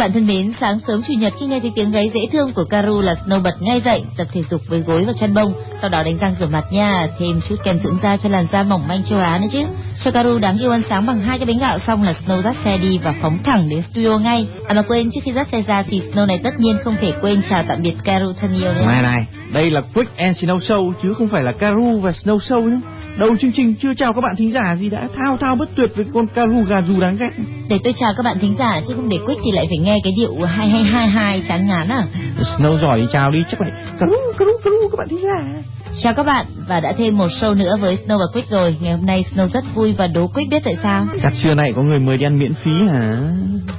bạn thân mến, sáng sớm chủ nhật khi nghe thấy tiếng gáy dễ thương của caru là Snow bật ngay dậy, tập thể dục với gối và chân bông, sau đó đánh răng rửa mặt nha, thêm chút kem dưỡng da cho làn da mỏng manh châu Á nữa chứ. Cho caru đáng yêu ăn sáng bằng hai cái bánh gạo xong là Snow dắt xe đi và phóng thẳng đến studio ngay. À mà quên trước khi dắt xe ra thì Snow này tất nhiên không thể quên chào tạm biệt caru thân yêu nữa. Này này, đây là Quick and Snow Show chứ không phải là caru và Snow Show nhé. Đầu chương trình chưa chào các bạn thính giả gì đã thao thao bất tuyệt với con Karu gà dù đáng ghét. Để tôi chào các bạn thính giả chứ không để Quick thì lại phải nghe cái điệu hai hai hai hai chán ngán à. Snow giỏi thì chào đi chắc lại các bạn thính giả. Chào các bạn và đã thêm một show nữa với Snow và Quick rồi. Ngày hôm nay Snow rất vui và đố Quick biết tại sao. Chắc trưa này có người mời đi ăn miễn phí hả?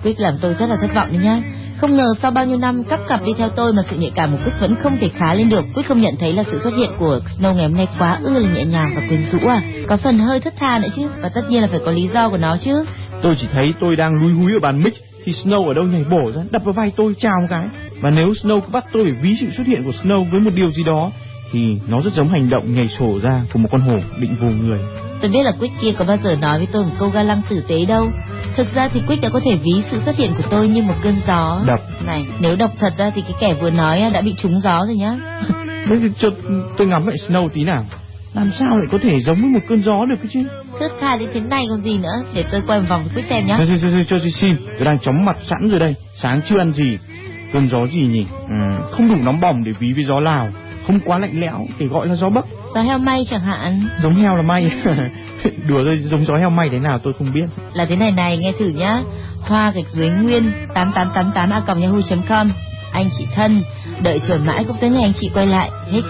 Quick làm tôi rất là thất vọng đấy nhá. Không ngờ sau bao nhiêu năm cắp cặp đi theo tôi mà sự nhạy cảm của Quick vẫn không thể khá lên được. Quick không nhận thấy là sự xuất hiện của Snow ngày hôm nay quá ư là nhẹ nhàng và quyến rũ à. Có phần hơi thất tha nữa chứ và tất nhiên là phải có lý do của nó chứ. Tôi chỉ thấy tôi đang lúi húi ở bàn mic thì Snow ở đâu nhảy bổ ra đập vào vai tôi chào một cái. Và nếu Snow cứ bắt tôi phải ví sự xuất hiện của Snow với một điều gì đó thì nó rất giống hành động nhảy sổ ra của một con hổ định vồ người. Tôi biết là Quick kia có bao giờ nói với tôi một câu ga lăng tử tế đâu. Thực ra thì Quick đã có thể ví sự xuất hiện của tôi như một cơn gió. Độc. Này, nếu độc thật ra thì cái kẻ vừa nói đã bị trúng gió rồi nhá. Thế thì cho tôi ngắm lại Snow tí nào. Làm sao lại có thể giống với một cơn gió được cái chứ? Thướt tha đến thế này còn gì nữa. Để tôi quay một vòng Quick xem nhá. Thôi, thôi, thôi, cho tôi xin. Tôi đang chóng mặt sẵn rồi đây. Sáng chưa ăn gì. Cơn gió gì nhỉ? Ừ, không đủ nóng bỏng để ví với gió Lào. Không quá lạnh lẽo để gọi là gió Bắc. Gió heo may chẳng hạn. Giống heo là may. Đùa thôi, giống gió heo may thế nào tôi không biết. Là thế này này, nghe thử nhá. Hoa gạch dưới nguyên 8888 a yahoo.com Anh chị thân, đợi chờ mãi cũng tới ngày anh chị quay lại. Hicks,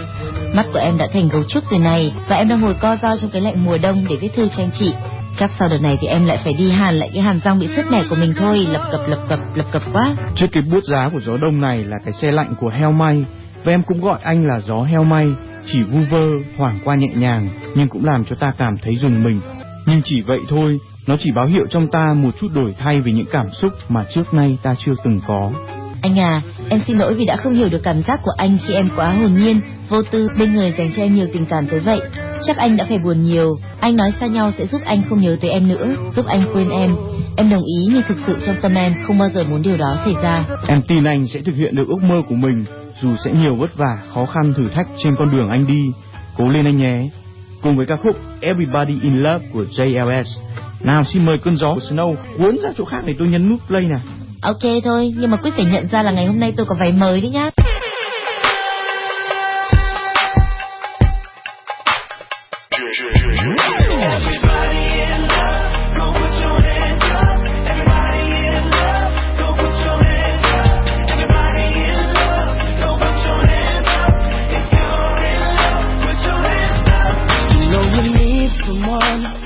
mắt của em đã thành gấu trúc rồi này và em đang ngồi co ro trong cái lạnh mùa đông để viết thư cho anh chị. Chắc sau đợt này thì em lại phải đi hàn lại cái hàm răng bị sứt mẻ của mình thôi, lập cập lập cập lập cập quá. Trước cái bút giá của gió đông này là cái xe lạnh của heo may và em cũng gọi anh là gió heo may, chỉ vu vơ, hoảng qua nhẹ nhàng nhưng cũng làm cho ta cảm thấy dùng mình. Nhưng chỉ vậy thôi, nó chỉ báo hiệu trong ta một chút đổi thay về những cảm xúc mà trước nay ta chưa từng có. Anh à, em xin lỗi vì đã không hiểu được cảm giác của anh khi em quá hồn nhiên, vô tư bên người dành cho em nhiều tình cảm tới vậy. Chắc anh đã phải buồn nhiều. Anh nói xa nhau sẽ giúp anh không nhớ tới em nữa, giúp anh quên em. Em đồng ý nhưng thực sự trong tâm em không bao giờ muốn điều đó xảy ra. Em tin anh sẽ thực hiện được ước mơ của mình, dù sẽ nhiều vất vả, khó khăn, thử thách trên con đường anh đi. Cố lên anh nhé. Cùng với ca khúc Everybody in Love của JLS. Nào xin mời cơn gió của Snow cuốn ra chỗ khác để tôi nhấn nút play nào. Ok thôi, nhưng mà quyết phải nhận ra là ngày hôm nay tôi có váy mới đấy nhá.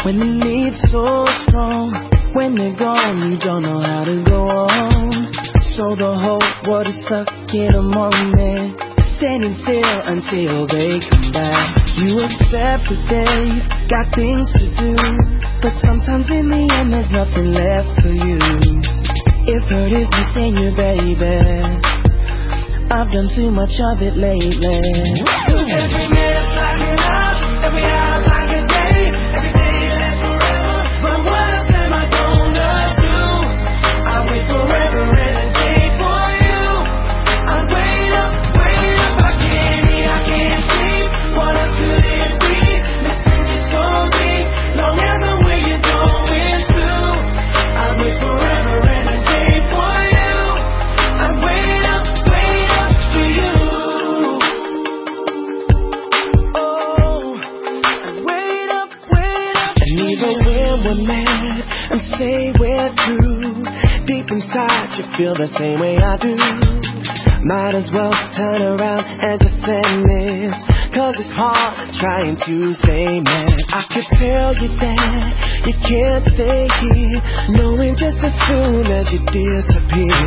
When the need's so strong. When they're gone, you don't know how to go on. So the whole world is stuck in a moment, standing still until they come back. You accept that they've got things to do, but sometimes in the end there's nothing left for you. If hurt is missing you, baby, I've done too much of it lately. Feel the same way I do. Might as well turn around and just end this. Cause it's hard trying to stay mad. I could tell you that you can't stay here, knowing just as soon as you disappear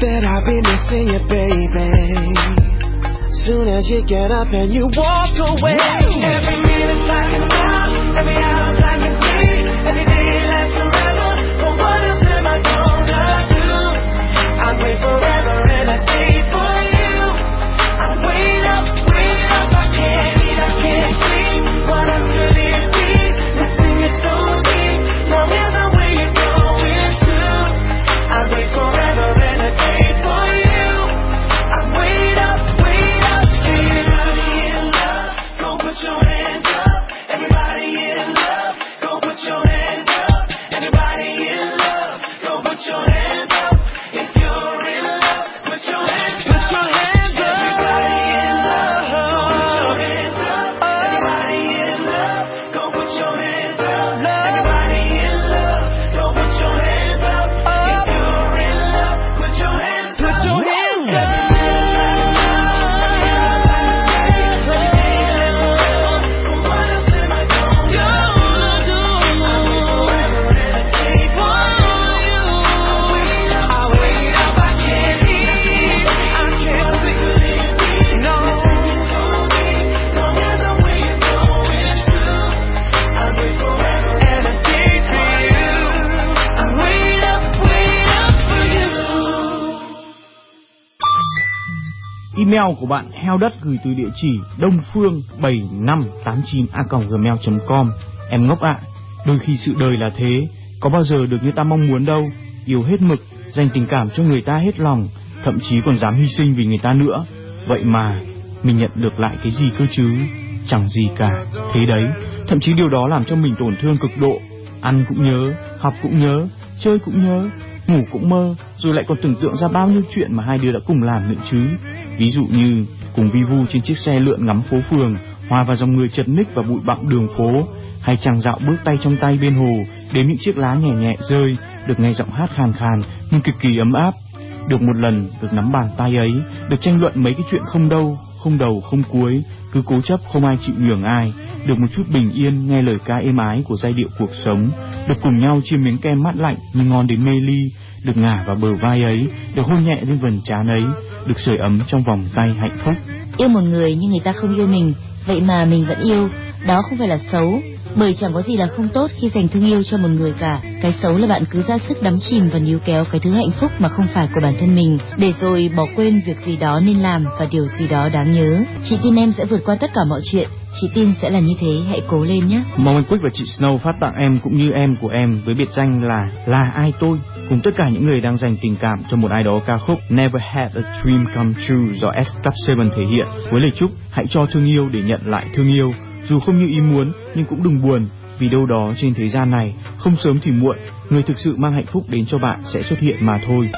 that I'll be missing you, baby. Soon as you get up and you walk away. Every minute's like an hour, every hour's forever Email của bạn heo đất gửi từ địa chỉ đông phương 7589 a gmail.com. Em ngốc ạ, đôi khi sự đời là thế, có bao giờ được như ta mong muốn đâu, yêu hết mực, dành tình cảm cho người ta hết lòng, thậm chí còn dám hy sinh vì người ta nữa. Vậy mà, mình nhận được lại cái gì cơ chứ? Chẳng gì cả, thế đấy, thậm chí điều đó làm cho mình tổn thương cực độ. Ăn cũng nhớ, học cũng nhớ, chơi cũng nhớ, ngủ cũng mơ, rồi lại còn tưởng tượng ra bao nhiêu chuyện mà hai đứa đã cùng làm nữa chứ. Ví dụ như cùng vi vu trên chiếc xe lượn ngắm phố phường, hòa vào dòng người chật ních và bụi bặm đường phố, hay chàng dạo bước tay trong tay bên hồ, đến những chiếc lá nhẹ nhẹ rơi, được nghe giọng hát khàn khàn nhưng cực kỳ ấm áp. Được một lần được nắm bàn tay ấy, được tranh luận mấy cái chuyện không đâu, không đầu không cuối, cứ cố chấp không ai chịu nhường ai, được một chút bình yên nghe lời ca êm ái của giai điệu cuộc sống, được cùng nhau chiêm miếng kem mát lạnh nhưng ngon đến mê ly, được ngả vào bờ vai ấy, được hôn nhẹ lên vần trán ấy, được sưởi ấm trong vòng tay hạnh phúc. Yêu một người nhưng người ta không yêu mình, vậy mà mình vẫn yêu, đó không phải là xấu, bởi chẳng có gì là không tốt khi dành thương yêu cho một người cả. Cái xấu là bạn cứ ra sức đắm chìm và níu kéo cái thứ hạnh phúc mà không phải của bản thân mình, để rồi bỏ quên việc gì đó nên làm và điều gì đó đáng nhớ. Chị tin em sẽ vượt qua tất cả mọi chuyện. Chị tin sẽ là như thế, hãy cố lên nhé. Mong anh Quyết và chị Snow phát tặng em cũng như em của em với biệt danh là Là ai tôi cùng tất cả những người đang dành tình cảm cho một ai đó ca khúc Never Had a Dream Come True do S Club 7 thể hiện với lời chúc hãy cho thương yêu để nhận lại thương yêu dù không như ý muốn, nhưng cũng đừng buồn, vì đâu đó trên thế gian này, không sớm thì muộn, người thực sự mang hạnh phúc đến cho bạn sẽ xuất hiện mà thôi.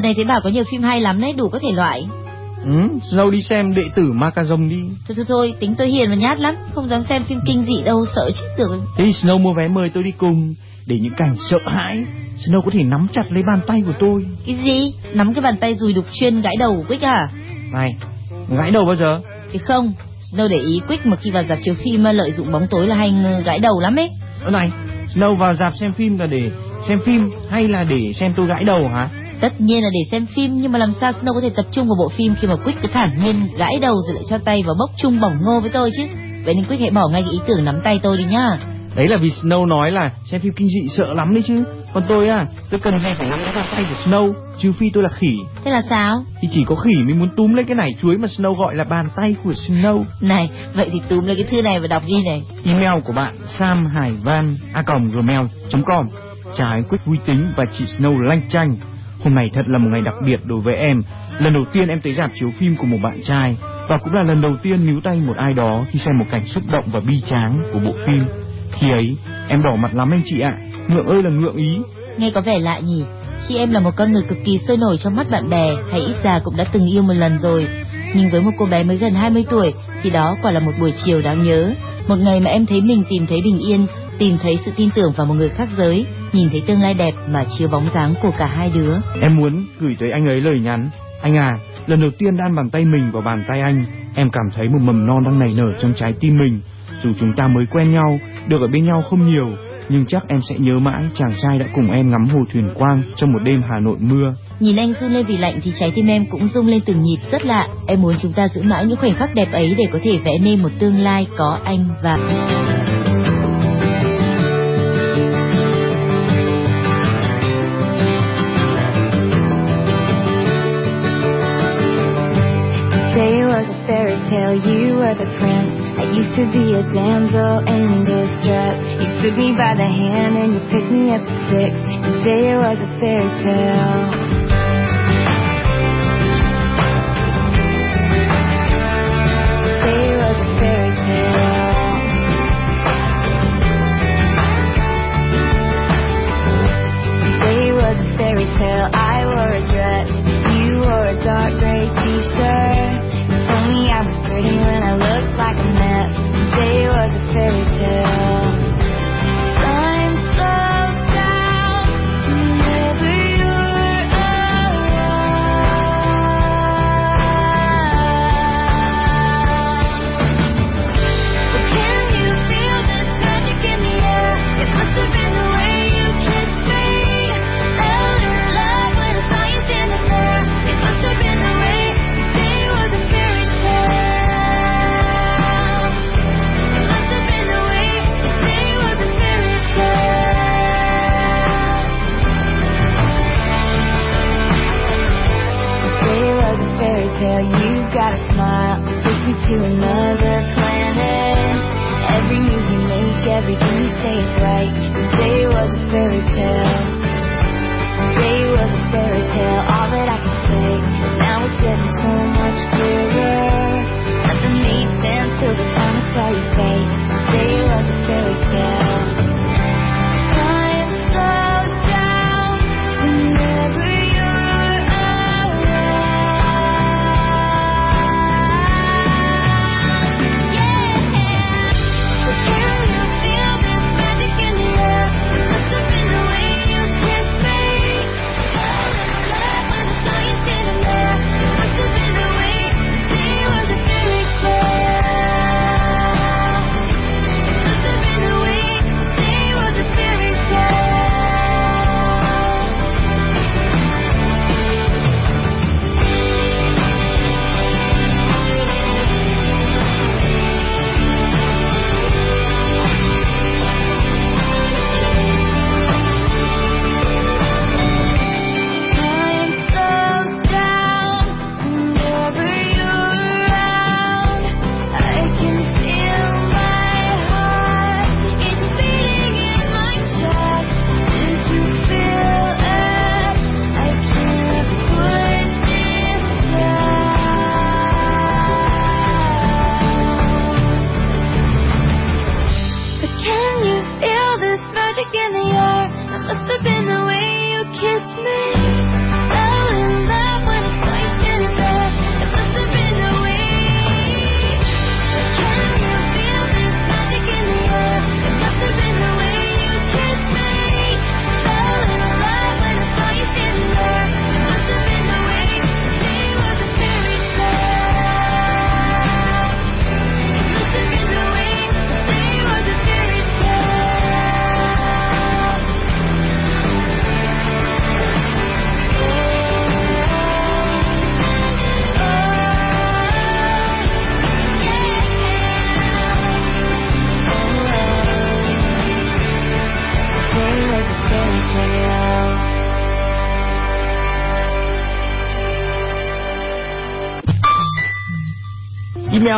Đợt này thấy bảo có nhiều phim hay lắm đấy, đủ các thể loại. Ừ, Snow đi xem đệ tử Ma Ca Dông đi. Thôi thôi thôi, tính tôi hiền và nhát lắm, không dám xem phim kinh dị đâu, sợ chết được. Thế thì Snow mua vé mời tôi đi cùng, để những cảnh sợ hãi, Snow có thể nắm chặt lấy bàn tay của tôi. Cái gì? Nắm cái bàn tay dùi đục chuyên gãi đầu của Quick à? Này, gãi đầu bao giờ? Chứ không, Snow để ý Quick mà khi vào dạp chiếu phim lợi dụng bóng tối là hay gãi đầu lắm ấy. Ơ này, Snow vào dạp xem phim là để xem phim hay là để xem tôi gãi đầu hả? Tất nhiên là để xem phim nhưng mà làm sao Snow có thể tập trung vào bộ phim khi mà Quick cứ thản nhiên gãi đầu rồi lại cho tay vào bốc chung bỏng ngô với tôi chứ. Vậy nên Quick hãy bỏ ngay cái ý tưởng nắm tay tôi đi nhá. Đấy là vì Snow nói là xem phim kinh dị sợ lắm đấy chứ. Còn tôi à, tôi cần nghe phải nắm vào tay của Snow, trừ phi tôi là khỉ. Thế là sao? Thì chỉ có khỉ mới muốn túm lấy cái nải chuối mà Snow gọi là bàn tay của Snow. Này, vậy thì túm lấy cái thư này và đọc đi này. Email của bạn Sam Hải Van a gmail.com Trái quyết vui tính và chị Snow lanh chanh. Hôm nay thật là một ngày đặc biệt đối với em. Lần đầu tiên em tới dạp chiếu phim của một bạn trai và cũng là lần đầu tiên níu tay một ai đó khi xem một cảnh xúc động và bi tráng của bộ phim. Khi ấy, em đỏ mặt lắm anh chị ạ. Ngượng ơi là ngượng ý. Nghe có vẻ lạ nhỉ? Khi em là một con người cực kỳ sôi nổi trong mắt bạn bè hay ít ra cũng đã từng yêu một lần rồi. Nhưng với một cô bé mới gần 20 tuổi thì đó quả là một buổi chiều đáng nhớ. Một ngày mà em thấy mình tìm thấy bình yên, tìm thấy sự tin tưởng vào một người khác giới, nhìn thấy tương lai đẹp mà chiếu bóng dáng của cả hai đứa. Em muốn gửi tới anh ấy lời nhắn. Anh à, lần đầu tiên đan bàn tay mình vào bàn tay anh, em cảm thấy một mầm non đang nảy nở trong trái tim mình. Dù chúng ta mới quen nhau, được ở bên nhau không nhiều, nhưng chắc em sẽ nhớ mãi chàng trai đã cùng em ngắm hồ thuyền quang trong một đêm Hà Nội mưa. Nhìn anh run lên vì lạnh thì trái tim em cũng rung lên từng nhịp rất lạ. Em muốn chúng ta giữ mãi những khoảnh khắc đẹp ấy để có thể vẽ nên một tương lai có anh và... were the prince. I used to be a damsel in distress. You took me by the hand and you picked me up at six. You say it was a fairy tale.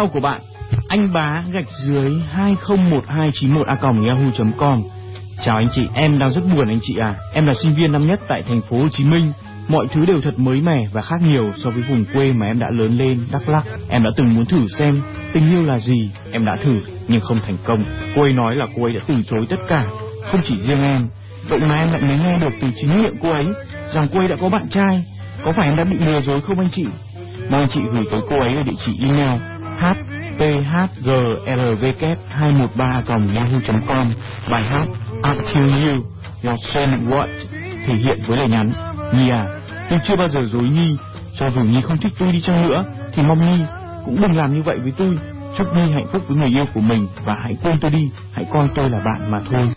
Email của bạn anh bá gạch dưới 201291a.yahoo.com Chào anh chị, em đang rất buồn anh chị à. Em là sinh viên năm nhất tại thành phố Hồ Chí Minh. Mọi thứ đều thật mới mẻ và khác nhiều so với vùng quê mà em đã lớn lên, Đắk Lắk. Em đã từng muốn thử xem tình yêu là gì. Em đã thử nhưng không thành công. Cô ấy nói là cô ấy đã từ chối tất cả, không chỉ riêng em. Vậy mà em lại mới nghe được từ chính miệng cô ấy rằng cô ấy đã có bạn trai. Có phải em đã bị lừa dối không anh chị? Mong anh chị gửi tới cô ấy ở địa chỉ email thphglvq213.com bài hát Until You Your Son What thể hiện với lời nhắn. Nhi à, tôi chưa bao giờ dối Nhi. Cho dù Nhi không thích tôi đi chăng nữa thì mong Nhi cũng đừng làm như vậy với tôi. Chúc Nhi hạnh phúc với người yêu của mình và hãy quên tôi đi. Hãy coi tôi là bạn mà thôi.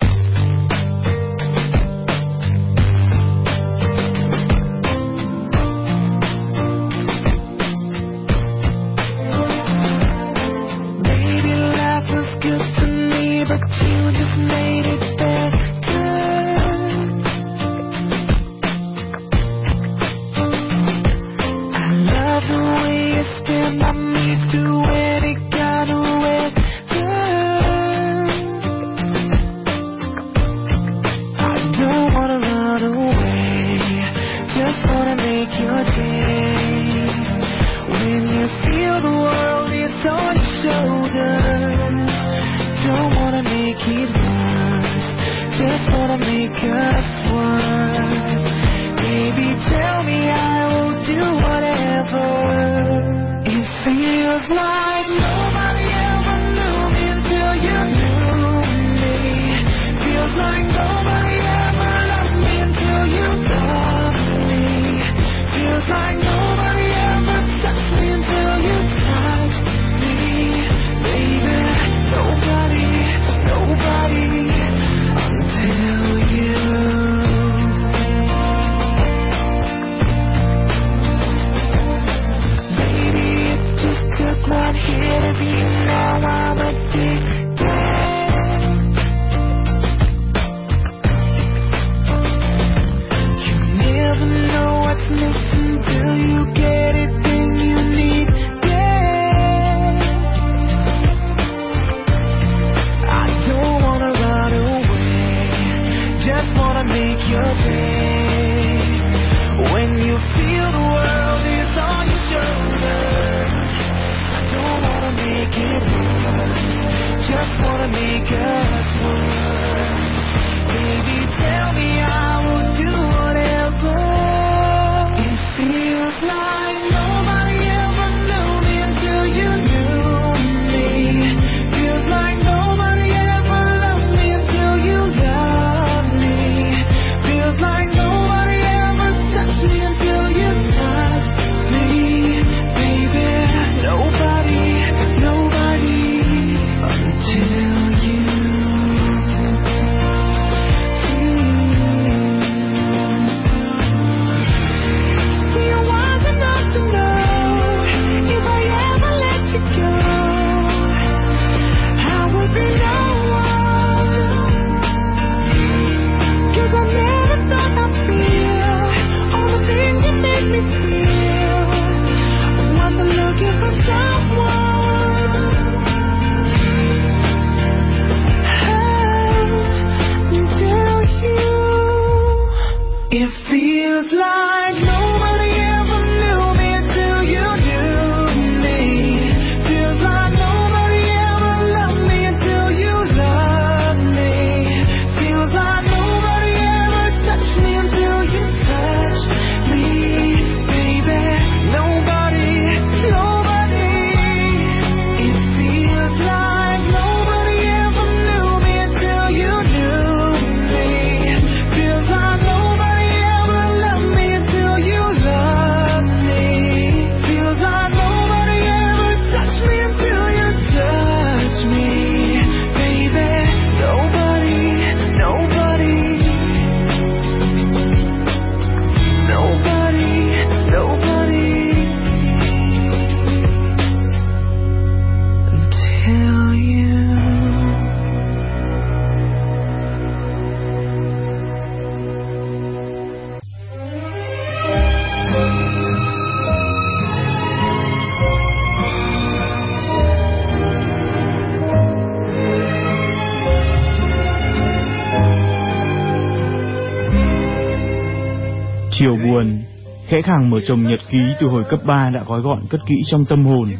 Khách hàng mở chồng nhật ký từ hồi cấp 3 đã gói gọn cất kỹ trong tâm hồn.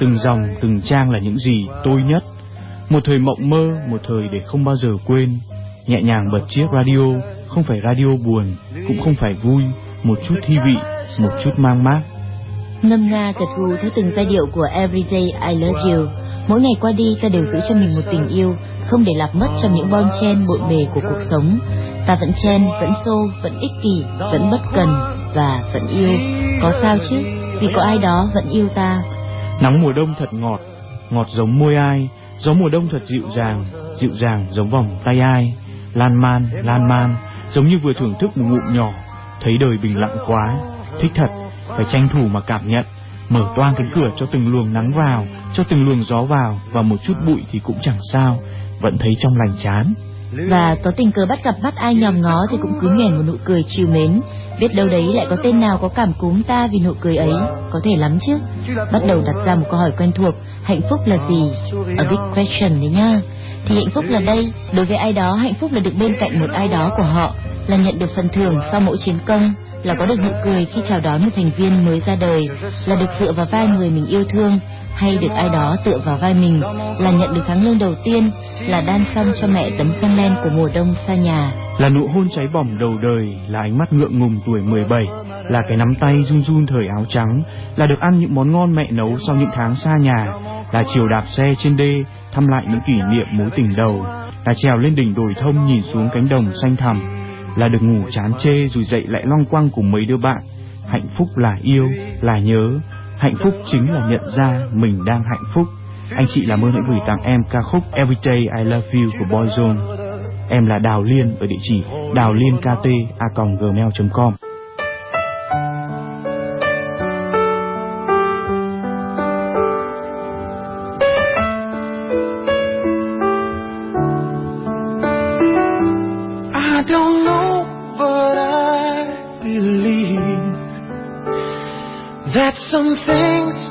Từng dòng, từng trang là những gì tôi nhất. Một thời mộng mơ, một thời để không bao giờ quên. Nhẹ nhàng bật chiếc radio, không phải radio buồn, cũng không phải vui, một chút thi vị, một chút mang mát. Ngâm nga gật gù theo từng giai điệu của Everyday I Love You. Mỗi ngày qua đi ta đều giữ cho mình một tình yêu, không để lạc mất trong những bon chen bộn bề của cuộc sống. Ta vẫn chen, vẫn xô, vẫn ích kỷ, vẫn bất cần và vẫn yêu. Có sao chứ? Vì có ai đó vẫn yêu ta. Nắng mùa đông thật ngọt, ngọt giống môi ai, gió mùa đông thật dịu dàng, dịu dàng giống vòng tay ai. Lan man, lan man, giống như vừa thưởng thức một ngụm nhỏ, thấy đời bình lặng quá, thích thật, phải tranh thủ mà cảm nhận, mở toang cánh cửa cho từng luồng nắng vào, cho từng luồng gió vào và một chút bụi thì cũng chẳng sao, vẫn thấy trong lành chán. Và có tình cờ bắt gặp mắt ai nhòm ngó thì cũng cứ nhoẻn một nụ cười chiều mến, biết đâu đấy lại có tên nào có cảm cúm ta vì nụ cười ấy, có thể lắm chứ. Bắt đầu đặt ra một câu hỏi quen thuộc, hạnh phúc là gì? A big question đấy nhá. Thì hạnh phúc là đây, đối với ai đó hạnh phúc là được bên cạnh một ai đó của họ, là nhận được phần thưởng sau mỗi chiến công, là có được nụ cười khi chào đón một thành viên mới ra đời, là được dựa vào vai người mình yêu thương, hay được ai đó tựa vào vai mình, là nhận được tháng lương đầu tiên, là đan xong cho mẹ tấm khăn len của mùa đông xa nhà. Là nụ hôn cháy bỏng đầu đời, là ánh mắt ngượng ngùng tuổi 17, là cái nắm tay run run thời áo trắng, là được ăn những món ngon mẹ nấu sau những tháng xa nhà, là chiều đạp xe trên đê, thăm lại những kỷ niệm mối tình đầu, là trèo lên đỉnh đồi thông nhìn xuống cánh đồng xanh thẳm, là được ngủ chán chê rồi dậy lại long quăng cùng mấy đứa bạn. Hạnh phúc là yêu, là nhớ, hạnh phúc chính là nhận ra mình đang hạnh phúc. Anh chị làm ơn hãy gửi tặng em ca khúc Everyday I Love You của Boyzone. Em là Đào Liên ở địa chỉ đào liên kt a gmail.com. some things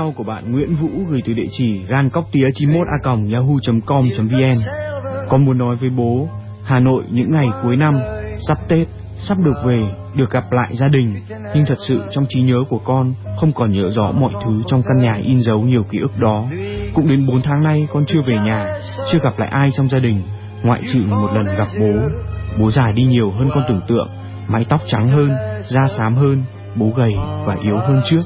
Email của bạn Nguyễn Vũ gửi từ địa chỉ gancoctía91a.yahoo.com.vn Con muốn nói với bố, Hà Nội những ngày cuối năm, sắp Tết, sắp được về, được gặp lại gia đình. Nhưng thật sự trong trí nhớ của con không còn nhớ rõ mọi thứ trong căn nhà in dấu nhiều ký ức đó. Cũng đến 4 tháng nay con chưa về nhà, chưa gặp lại ai trong gia đình, ngoại trừ một lần gặp bố. Bố già đi nhiều hơn con tưởng tượng, mái tóc trắng hơn, da xám hơn, bố gầy và yếu hơn trước.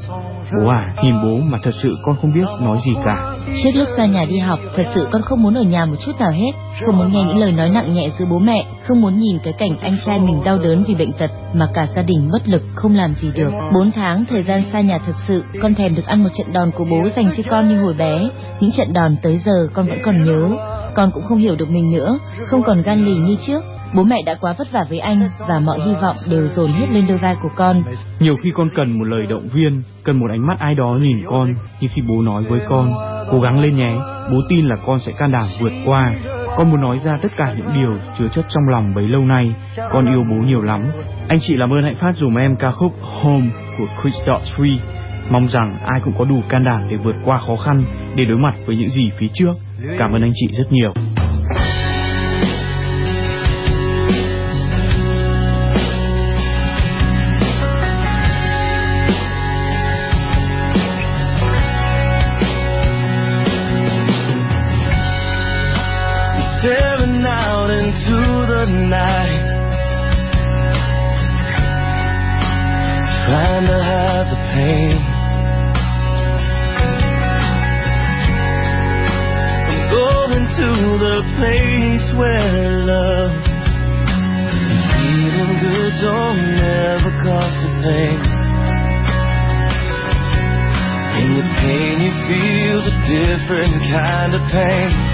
Bố à, nhìn bố mà thật sự con không biết nói gì cả. Trước lúc ra nhà đi học, thật sự con không muốn ở nhà một chút nào hết, không muốn nghe những lời nói nặng nhẹ giữa bố mẹ, không muốn nhìn cái cảnh anh trai mình đau đớn vì bệnh tật mà cả gia đình bất lực không làm gì được. Bốn tháng thời gian xa nhà thực sự, con thèm được ăn một trận đòn của bố dành cho con như hồi bé. Những trận đòn tới giờ con vẫn còn nhớ. Con cũng không hiểu được mình nữa, không còn gan lì như trước. Bố mẹ đã quá vất vả với anh và mọi hy vọng đều dồn hết lên đôi vai của con. Nhiều khi con cần một lời động viên, cần một ánh mắt ai đó nhìn con, như khi bố nói với con, cố gắng lên nhé, bố tin là con sẽ can đảm vượt qua. Con muốn nói ra tất cả những điều chứa chất trong lòng bấy lâu nay, con yêu bố nhiều lắm. Anh chị làm ơn hãy phát dùm em ca khúc Home của Chris Daughtry. Mong rằng ai cũng có đủ can đảm để vượt qua khó khăn, để đối mặt với những gì phía trước. Cảm ơn anh chị rất nhiều. Pain. I'm going to the place where love and feeling good don't never cost a thing. And the pain you feel's a different kind of pain.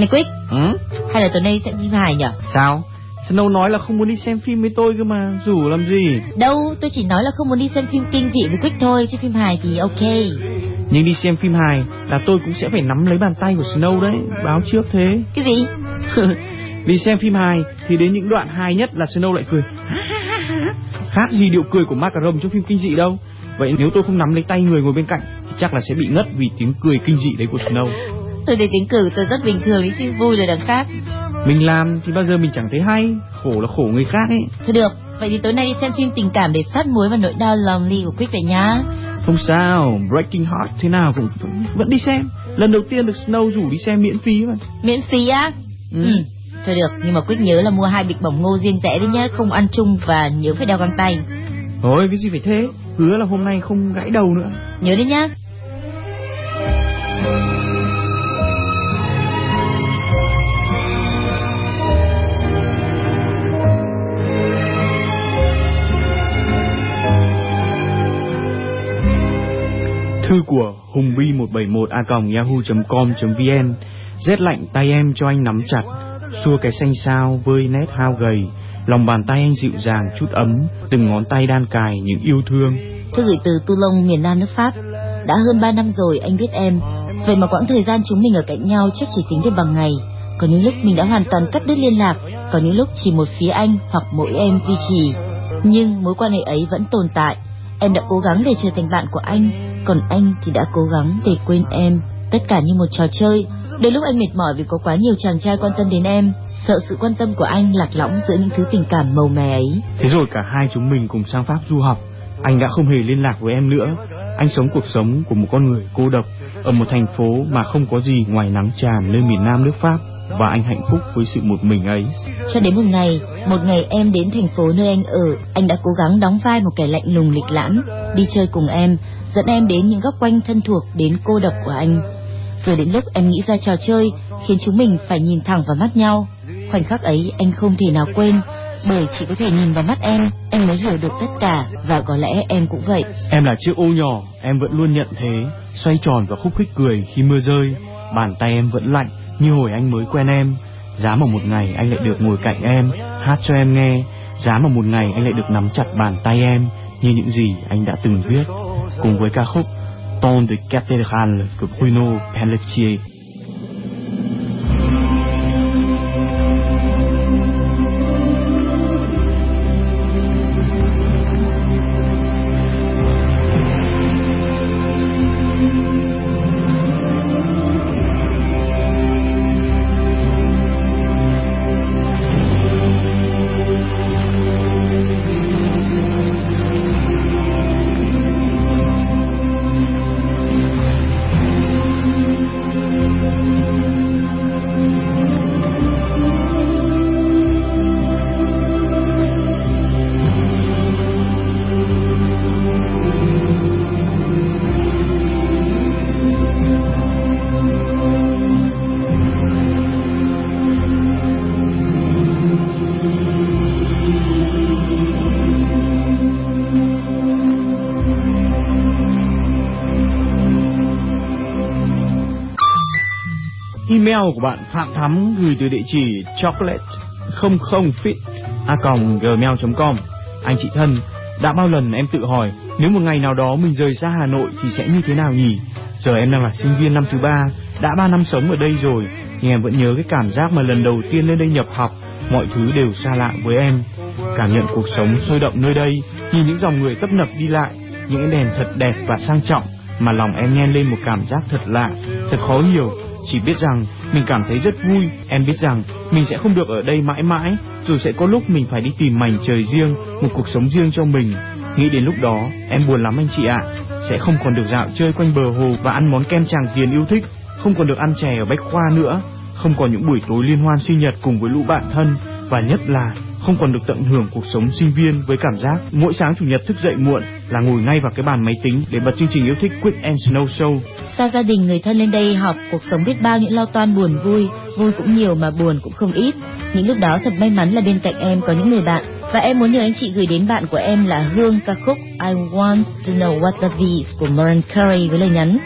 Này Quick, Ừ? hay là tối nay xem phim hài nhở? Sao? Snow nói là không muốn đi xem phim với tôi cơ mà, rủ làm gì? Đâu, tôi chỉ nói là không muốn đi xem phim kinh dị với Quick thôi, chứ phim hài thì ok. Nhưng đi xem phim hài là tôi cũng sẽ phải nắm lấy bàn tay của Snow đấy, báo trước thế. Cái gì? đi xem phim hài thì đến những đoạn hài nhất là Snow lại cười. Khác gì điệu cười của Macaron trong phim kinh dị đâu. Vậy nếu tôi không nắm lấy tay người ngồi bên cạnh chắc là sẽ bị ngất vì tiếng cười kinh dị đấy của Snow. Tôi thấy tiếng cười tôi rất bình thường đấy chứ vui là đằng khác. Mình làm thì bao giờ mình chẳng thấy hay, khổ là khổ người khác ấy. Thôi được, vậy thì tối nay đi xem phim tình cảm để sát muối vào nỗi đau lòng ly của Quick về nhá. Không sao, Breaking Heart thế nào cũng vẫn, đi xem. Lần đầu tiên được Snow rủ đi xem miễn phí mà. Miễn phí á? Ừ. Ừ. Thôi được, nhưng mà Quick nhớ là mua hai bịch bỏng ngô riêng rẽ đấy nhá, không ăn chung và nhớ phải đeo găng tay. Thôi, cái gì phải thế, hứa là hôm nay không gãy đầu nữa. Nhớ đấy nhá. Thư của hùng bi 171 a yahoo.com.vn Rét lạnh tay em cho anh nắm chặt Xua cái xanh sao vơi nét hao gầy Lòng bàn tay anh dịu dàng chút ấm Từng ngón tay đan cài những yêu thương Thư gửi từ Toulon, miền Nam nước Pháp. Đã hơn 3 năm rồi anh biết em. Vậy mà quãng thời gian chúng mình ở cạnh nhau chắc chỉ tính được bằng ngày. Có những lúc mình đã hoàn toàn cắt đứt liên lạc, có những lúc chỉ một phía anh hoặc mỗi em duy trì. Nhưng mối quan hệ ấy vẫn tồn tại. Em đã cố gắng để trở thành bạn của anh, còn anh thì đã cố gắng để quên em. Tất cả như một trò chơi. Đôi lúc anh mệt mỏi vì có quá nhiều chàng trai quan tâm đến em, sợ sự quan tâm của anh lạc lõng giữa những thứ tình cảm màu mè ấy. Thế rồi cả hai chúng mình cùng sang Pháp du học Anh đã không hề liên lạc với em nữa Anh sống cuộc sống của một con người cô độc Ở một thành phố mà không có gì ngoài nắng tràn nơi miền Nam nước Pháp Và anh hạnh phúc với sự một mình ấy Cho đến một ngày, một ngày em đến thành phố nơi anh ở, anh đã cố gắng đóng vai một kẻ lạnh lùng lịch lãm, đi chơi cùng em, dẫn em đến những góc quanh thân thuộc đến cô độc của anh. Rồi đến lúc em nghĩ ra trò chơi, khiến chúng mình phải nhìn thẳng vào mắt nhau. Khoảnh khắc ấy anh không thể nào quên, bởi chỉ có thể nhìn vào mắt em, em mới hiểu được tất cả, và có lẽ em cũng vậy. Em là chiếc ô nhỏ, em vẫn luôn nhận thế Xoay tròn và khúc khích cười khi mưa rơi Bàn tay em vẫn lạnh như hồi anh mới quen em Giá mà một ngày anh lại được ngồi cạnh em Hát cho em nghe Giá mà một ngày anh lại được nắm chặt bàn tay em Như những gì anh đã từng viết Cùng với ca khúc Ton de Cathédrale của Bruno Pelletier Email của bạn Phạm Thắm gửi từ địa chỉ chocolate 00 fit a gmail.com Anh chị thân, đã bao lần em tự hỏi nếu một ngày nào đó mình rời xa Hà Nội thì sẽ như thế nào nhỉ? Giờ em đang là sinh viên năm thứ ba, đã ba năm sống ở đây rồi, nhưng em vẫn nhớ cái cảm giác mà lần đầu tiên lên đây nhập học, mọi thứ đều xa lạ với em. Cảm nhận cuộc sống sôi động nơi đây, nhìn những dòng người tấp nập đi lại, những đèn thật đẹp và sang trọng, mà lòng em nhen lên một cảm giác thật lạ, thật khó hiểu. Chỉ biết rằng mình cảm thấy rất vui, em biết rằng mình sẽ không được ở đây mãi mãi, rồi sẽ có lúc mình phải đi tìm mảnh trời riêng, một cuộc sống riêng cho mình. Nghĩ đến lúc đó, em buồn lắm anh chị ạ. Sẽ không còn được dạo chơi quanh bờ hồ và ăn món kem Tràng Tiền yêu thích, không còn được ăn chè ở Bách Khoa nữa, không còn những buổi tối liên hoan sinh nhật cùng với lũ bạn thân, và nhất là không còn được tận hưởng cuộc sống sinh viên với cảm giác mỗi sáng chủ nhật thức dậy muộn là ngồi ngay vào cái bàn máy tính để bật chương trình yêu thích Quick and Snow Show. Xa gia đình người thân lên đây học, cuộc sống biết bao những lo toan buồn vui, vui cũng nhiều mà buồn cũng không ít. Những lúc đó thật may mắn là bên cạnh em có những người bạn, và em muốn nhờ anh chị gửi đến bạn của em là Hương ca khúc I Want to Know What Love Is của Mariah Carey với lời nhắn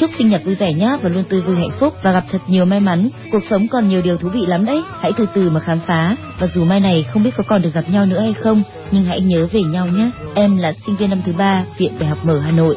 Chúc sinh nhật vui vẻ nhé và luôn tươi vui hạnh phúc và gặp thật nhiều may mắn. Cuộc sống còn nhiều điều thú vị lắm đấy. Hãy từ từ mà khám phá. Và dù mai này không biết có còn được gặp nhau nữa hay không, nhưng hãy nhớ về nhau nhé. Em là sinh viên năm thứ ba, Viện Đại học Mở Hà Nội.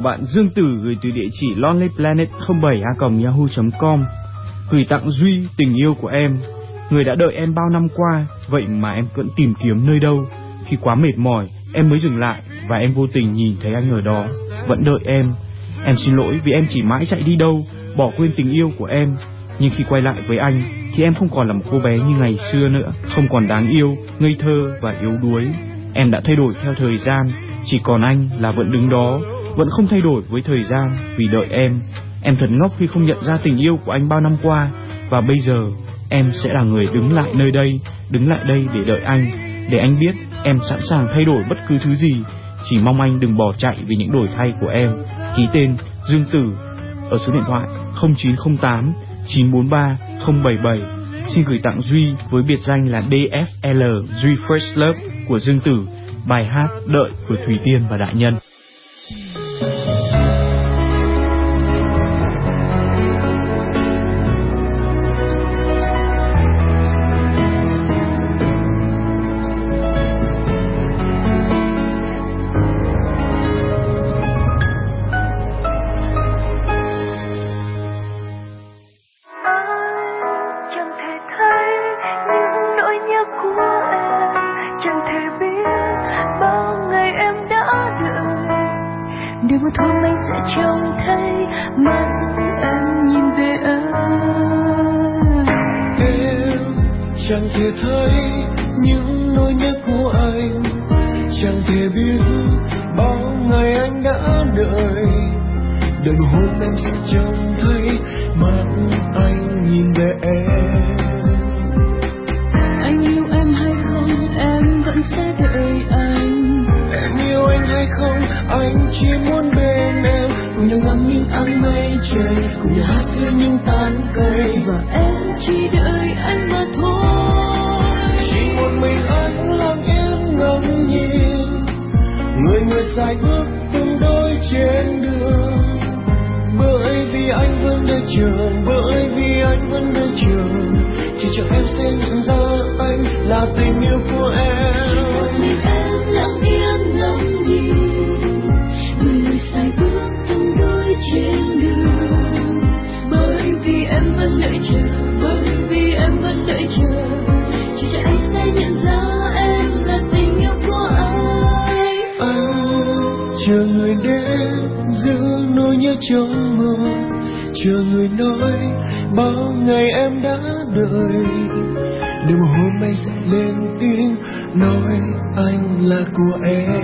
Của bạn Dương Tử gửi từ địa chỉ lonelyplanet07a.yahoo.com Gửi tặng Duy tình yêu của em. Người đã đợi em bao năm qua Vậy mà em vẫn tìm kiếm nơi đâu? Khi quá mệt mỏi Em mới dừng lại Và em vô tình nhìn thấy anh ở đó. Vẫn đợi em. Em xin lỗi vì em chỉ mãi chạy đi đâu Bỏ quên tình yêu của em. Nhưng khi quay lại với anh Thì em không còn là một cô bé như ngày xưa nữa. Không còn đáng yêu, ngây thơ và yếu đuối. Em đã thay đổi theo thời gian Chỉ còn anh là vẫn đứng đó. Vẫn không thay đổi với thời gian, Vì đợi em. Em thật ngốc khi không nhận ra tình yêu của anh bao năm qua, Và bây giờ em sẽ là người đứng lại nơi đây, Đứng lại đây để đợi anh, Để anh biết em sẵn sàng thay đổi bất cứ thứ gì. Chỉ mong anh đừng bỏ chạy vì những đổi thay của em. Ký tên Dương Tử Ở số điện thoại 0908 943 077 Xin gửi tặng Duy với biệt danh là DFL Duy First Love của Dương Tử, Bài hát Đợi của Thủy Tiên và Đại Nhân. Những tán cây và em chỉ đợi anh mà thôi. Chỉ một mình anh lặng yên ngắm nhìn. Người người sai bước từng đôi trên đường. Bởi vì anh vẫn đợi chờ bởi vì anh vẫn đợi chờ chỉ cho em sẽ nhận ra anh là tình yêu của em. Chỉ một mình em như trong mơ. Chờ người nói, bao ngày em đã đợi. Để một hôm anh sẽ lên tiếng nói anh là của em.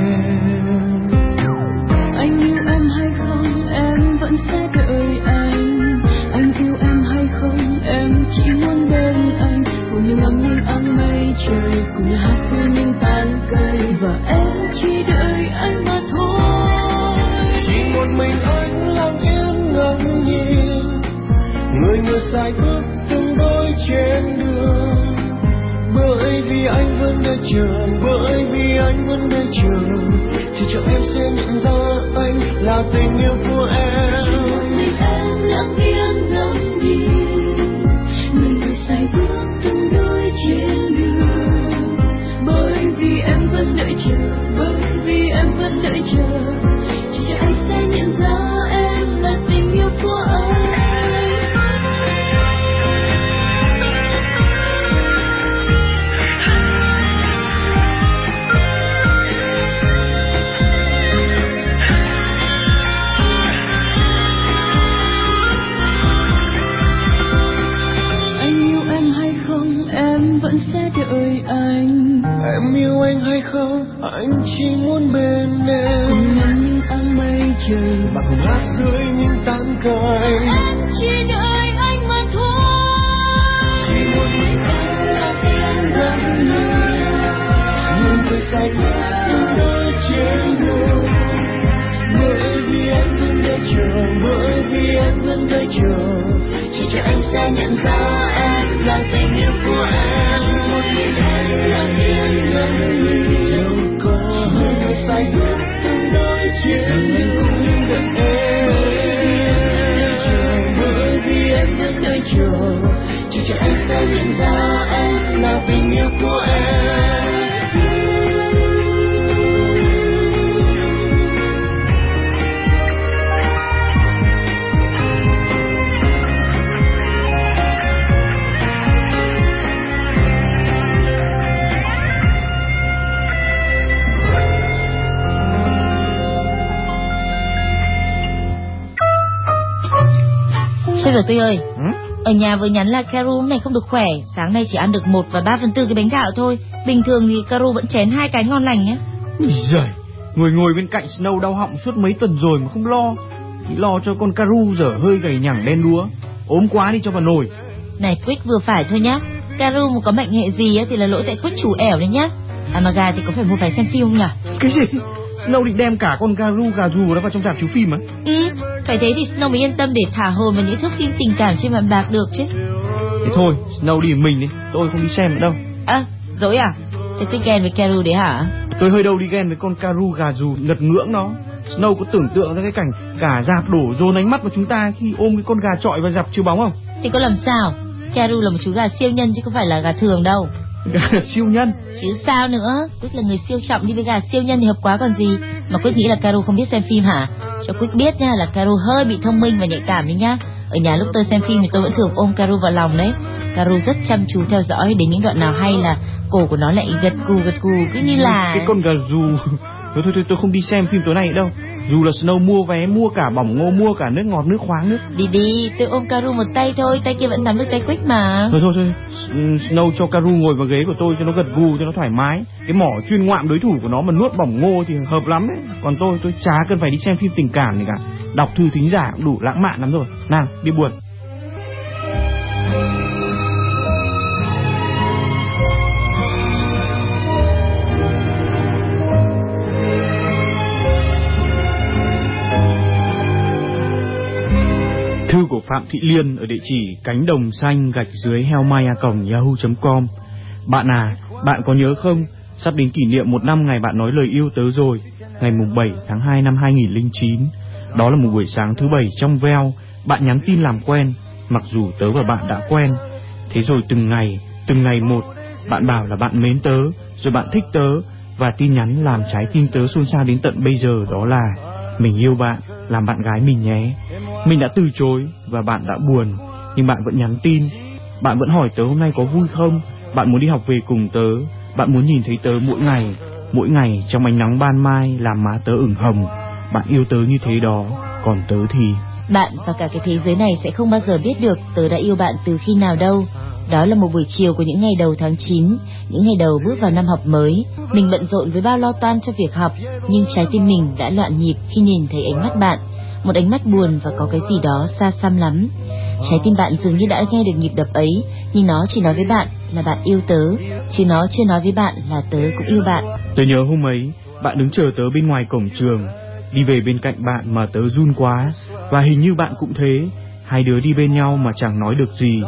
Anh yêu em hay không, em vẫn sẽ đợi anh. Anh yêu em hay không, em chỉ muốn bên anh. Cùng nhau ngắm nhìn áng mây trời cùng nhau hát giữa những tán cây. Và em chỉ đợi anh mà dài bước từng đôi trên đường. Bởi vì anh vẫn đang chờ bởi vì anh vẫn đang chờ chỉ cho em sẽ nhận ra anh là tình yêu của em. Vừa nhắn là Caru này không được khỏe, sáng nay chỉ ăn được một và ba phần tư cái bánh gạo thôi. Bình thường thì Caru vẫn chén hai cái ngon lành. Ui giời, người ngồi bên cạnh Snow đau họng suốt mấy tuần rồi mà không lo. Chỉ lo cho con Caru dở hơi gầy nhẳng đen đúa. ốm quá đi cho vào nồi. Này Quick vừa phải thôi nhá. Caru mà có mệnh hệ gì thì là lỗi tại Quick chủ ẻo đấy nhá. Gà thì có phải mua vé xem phim không nhỉ? Cái gì? Snow định đem cả con Caru gà rù đó vào trong rạp chiếu phim á? Ừ, phải thế thì Snow mới yên tâm để thả hồn vào những thước phim tình cảm trên bàn bạc được chứ. Thế thôi, Snow đi mình đi, tôi không đi xem đâu. À, dối à? Thế tôi ghen với Caru đấy hả? Tôi hơi đâu đi ghen với con Caru gà rù ngật ngưỡng nó. Snow có tưởng tượng ra cái cảnh cả dạp đổ dồn ánh mắt vào chúng ta khi ôm cái con gà trọi vào dạp chiếu bóng không? Thì có làm sao? Caru là một chú gà siêu nhân chứ không phải là gà thường đâu. Siêu nhân. Chứ sao nữa? Quyết là người siêu trọng đi với gà siêu nhân thì hợp quá còn gì. Mà Quyết nghĩ là Caru không biết xem phim hả? Cho Quyết biết nha là Caru hơi bị thông minh và nhạy cảm đấy nhá. Ở nhà lúc tôi xem phim thì tôi vẫn thường ôm Caru vào lòng đấy. Caru rất chăm chú theo dõi đến những đoạn nào hay là cổ của nó lại gật cù gật cù cứ như là Cái con gà rù. Thôi thôi thôi tôi không đi xem phim tối nay đâu. Dù là Snow mua vé, mua cả bỏng ngô, mua cả nước ngọt, nước khoáng nước. Đi đi, tôi ôm Caru một tay thôi, tay kia vẫn nắm được tay Quick mà. Thôi thôi thôi, Snow cho Caru ngồi vào ghế của tôi cho nó gật gù, cho nó thoải mái. Cái mỏ chuyên ngoạm đối thủ của nó mà nuốt bỏng ngô thì hợp lắm đấy. Còn tôi, tôi chả cần phải đi xem phim tình cảm gì cả. Đọc thư thính giả cũng đủ lãng mạn lắm rồi. Nào, đi buồn. Thư của Phạm Thị Liên ở địa chỉ cánh đồng xanh gạch dưới heo mai cổng yahoo.com. Bạn à, bạn có nhớ không? Sắp đến kỷ niệm một năm ngày bạn nói lời yêu tớ rồi, ngày mùng 7 tháng 2 năm 2009. Đó là một buổi sáng thứ bảy trong veo, bạn nhắn tin làm quen, mặc dù tớ và bạn đã quen. Thế rồi từng ngày, từng ngày một, bạn bảo là bạn mến tớ, rồi bạn thích tớ, và tin nhắn làm trái tim tớ xôn xao đến tận bây giờ đó là mình yêu bạn, làm bạn gái mình nhé. Mình đã từ chối và bạn đã buồn, nhưng bạn vẫn nhắn tin. Bạn vẫn hỏi tớ hôm nay có vui không? Bạn muốn đi học về cùng tớ, bạn muốn nhìn thấy tớ mỗi ngày, mỗi ngày trong ánh nắng ban mai làm má tớ ửng hồng. Bạn yêu tớ như thế đó, còn tớ thì... Bạn và cả cái thế giới này sẽ không bao giờ biết được tớ đã yêu bạn từ khi nào đâu. Đó là một buổi chiều của những ngày đầu tháng 9, những ngày đầu bước vào năm học mới. Mình bận rộn với bao lo toan cho việc học, nhưng trái tim mình đã loạn nhịp khi nhìn thấy ánh mắt bạn. Một ánh mắt buồn và có cái gì đó xa xăm lắm. Trái tim bạn dường như đã nghe được nhịp đập ấy, nhưng nó chỉ nói với bạn là bạn yêu tớ, chứ nó chưa nói với bạn là tớ cũng yêu bạn. Tớ nhớ hôm ấy, bạn đứng chờ tớ bên ngoài cổng trường, đi về bên cạnh bạn mà tớ run quá, và hình như bạn cũng thế, hai đứa đi bên nhau mà chẳng nói được gì.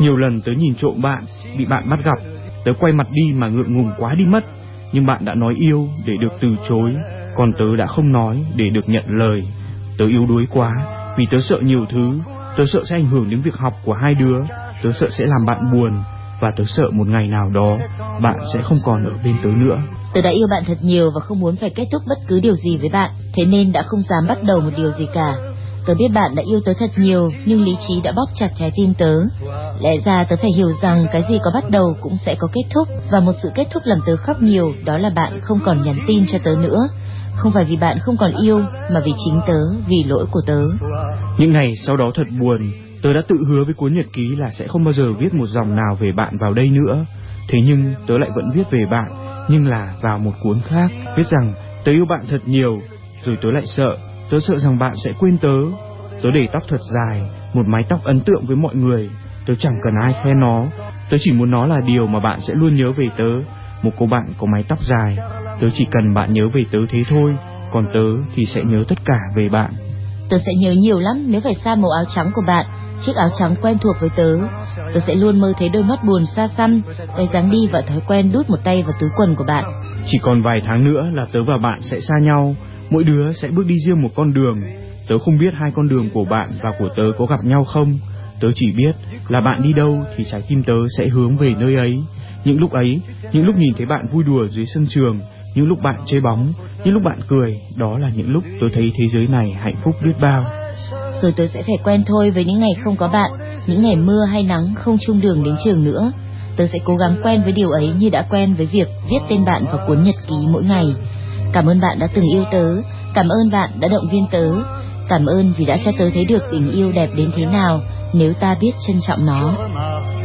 Nhiều lần tớ nhìn trộm bạn, bị bạn bắt gặp, tớ quay mặt đi mà ngượng ngùng quá đi mất, nhưng bạn đã nói yêu để được từ chối, còn tớ đã không nói để được nhận lời. Tớ yếu đuối quá, vì tớ sợ nhiều thứ, tớ sợ sẽ ảnh hưởng đến việc học của hai đứa, tớ sợ sẽ làm bạn buồn, và tớ sợ một ngày nào đó bạn sẽ không còn ở bên tớ nữa. Tớ đã yêu bạn thật nhiều và không muốn phải kết thúc bất cứ điều gì với bạn, thế nên đã không dám bắt đầu một điều gì cả. Tớ biết bạn đã yêu tớ thật nhiều, nhưng lý trí đã bóp chặt trái tim tớ. Lẽ ra tớ phải hiểu rằng cái gì có bắt đầu cũng sẽ có kết thúc, và một sự kết thúc làm tớ khóc nhiều, đó là bạn không còn nhắn tin cho tớ nữa. Không phải vì bạn không còn yêu, mà vì chính tớ, vì lỗi của tớ. Những ngày sau đó thật buồn, tớ đã tự hứa với cuốn nhật ký là sẽ không bao giờ viết một dòng nào về bạn vào đây nữa. Thế nhưng tớ lại vẫn viết về bạn, nhưng là vào một cuốn khác, viết rằng tớ yêu bạn thật nhiều, rồi tớ lại sợ, tớ sợ rằng bạn sẽ quên tớ. Tớ để tóc thật dài, một mái tóc ấn tượng với mọi người, tớ chẳng cần ai khen nó, tớ chỉ muốn nó là điều mà bạn sẽ luôn nhớ về tớ, một cô bạn có mái tóc dài, tớ chỉ cần bạn nhớ về tớ thế thôi, còn tớ thì sẽ nhớ tất cả về bạn. Tớ sẽ nhớ nhiều lắm nếu phải xa màu áo trắng của bạn, chiếc áo trắng quen thuộc với tớ. Tớ sẽ luôn mơ thấy đôi mắt buồn xa xăm, cái dáng đi và thói quen đút một tay vào túi quần của bạn. Chỉ còn vài tháng nữa là tớ và bạn sẽ xa nhau, mỗi đứa sẽ bước đi riêng một con đường. Tớ không biết hai con đường của bạn và của tớ có gặp nhau không. Tớ chỉ biết là bạn đi đâu thì trái tim tớ sẽ hướng về nơi ấy. Những lúc ấy, những lúc nhìn thấy bạn vui đùa dưới sân trường, những lúc bạn chơi bóng, những lúc bạn cười, đó là những lúc tôi thấy thế giới này hạnh phúc biết bao. Rồi tớ sẽ phải quen thôi với những ngày không có bạn, những ngày mưa hay nắng không chung đường đến trường nữa. Tớ sẽ cố gắng quen với điều ấy như đã quen với việc viết tên bạn vào cuốn nhật ký mỗi ngày. Cảm ơn bạn đã từng yêu tớ, cảm ơn bạn đã động viên tớ, cảm ơn vì đã cho tớ thấy được tình yêu đẹp đến thế nào nếu ta biết trân trọng nó.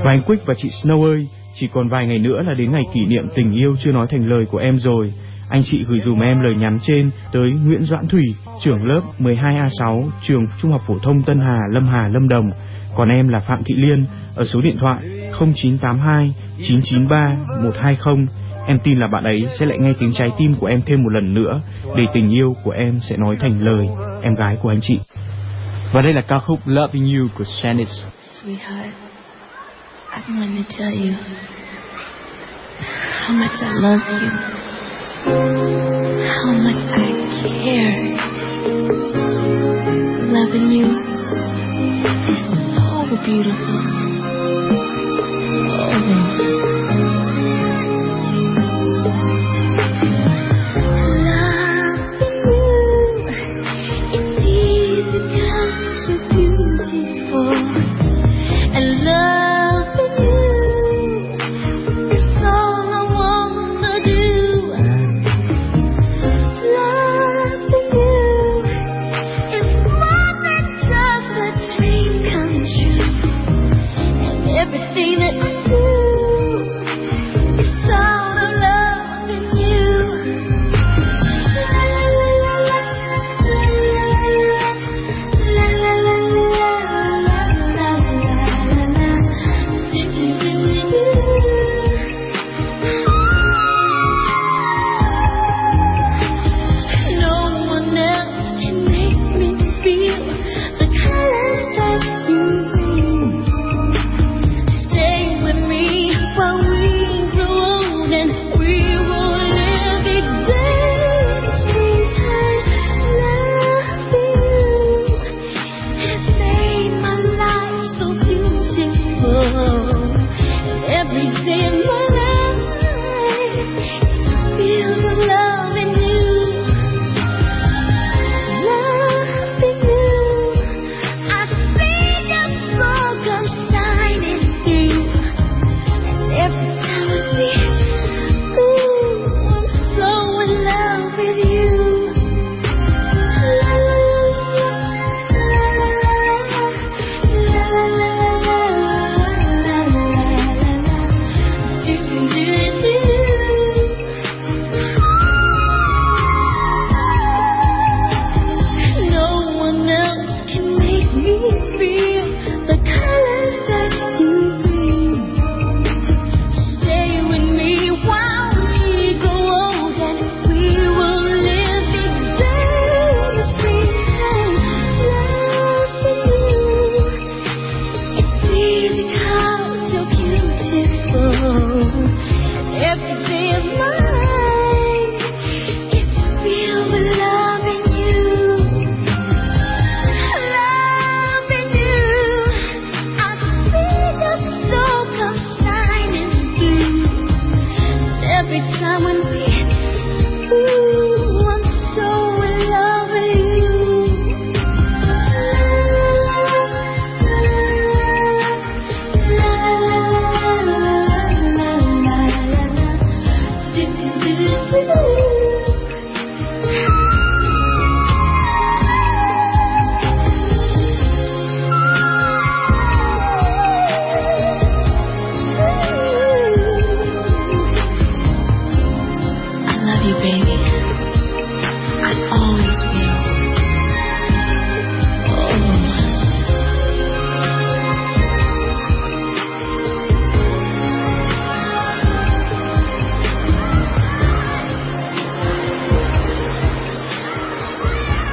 Và anh Quick và chị Snow ơi, chỉ còn vài ngày nữa là đến ngày kỷ niệm tình yêu chưa nói thành lời của em rồi. Anh chị gửi dùm em lời nhắn trên tới Nguyễn Doãn Thủy, trưởng lớp 12A6, trường Trung học phổ thông Tân Hà, Lâm Hà, Lâm Đồng. Còn em là Phạm Thị Liên ở số điện thoại 0982 993 120. Em tin là bạn ấy sẽ lại nghe tiếng trái tim của em thêm một lần nữa để tình yêu của em sẽ nói thành lời em gái của anh chị. Và đây là ca khúc Loving You của Shanice. Sweetheart, I want to tell you how much I love you, how much I care. Loving you is so beautiful.